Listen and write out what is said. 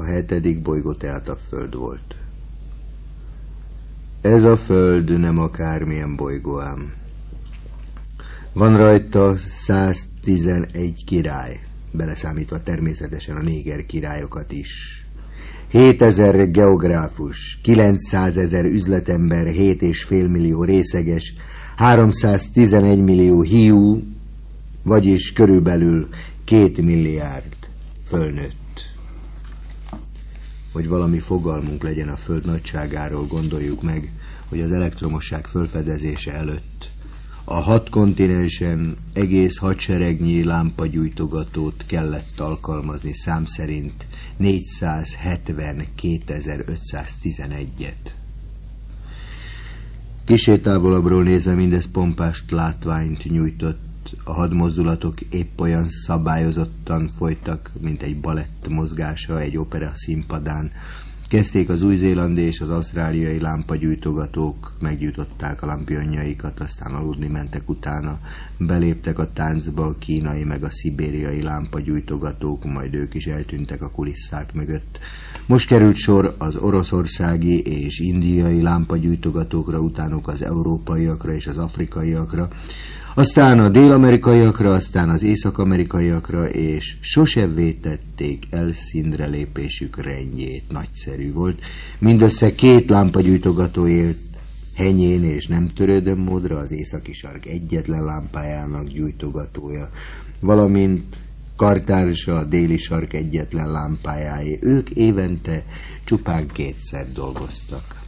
A hetedik bolygó tehát a Föld volt. Ez a Föld nem akármilyen bolygó ám. Van rajta 111 király, beleszámítva természetesen a néger királyokat is. 7000 geográfus, 900 ezer üzletember, 7,5 millió részeges, 311 millió hiú, vagyis körülbelül 2 milliárd fölnőtt. Hogy valami fogalmunk legyen a föld nagyságáról, gondoljuk meg, hogy az elektromosság fölfedezése előtt a hat kontinensen egész hadseregnyi lámpagyújtogatót kellett alkalmazni szám szerint 472.511-et. Kisé távolabbról nézve mindez pompást látványt nyújtott, a hadmozdulatok épp olyan szabályozottan folytak, mint egy balett mozgása egy opera színpadán, Kezdték az új-zélandi és az ausztráliai lámpagyújtogatók, meggyújtották a lampionjaikat, aztán aludni mentek utána, beléptek a táncba a kínai meg a szibériai lámpagyújtogatók, majd ők is eltűntek a kulisszák mögött. Most került sor az oroszországi és indiai lámpagyújtogatókra, utánuk az európaiakra és az afrikaiakra, aztán a dél-amerikaiakra, aztán az észak-amerikaiakra, és sose vétették el színre lépésük rendjét. Nagyszerű volt. Mindössze két lámpagyújtogató élt henyén és nem törődöm módra az északi sark egyetlen lámpájának gyújtogatója, valamint kartársa a déli sark egyetlen lámpájáé. Ők évente csupán kétszer dolgoztak.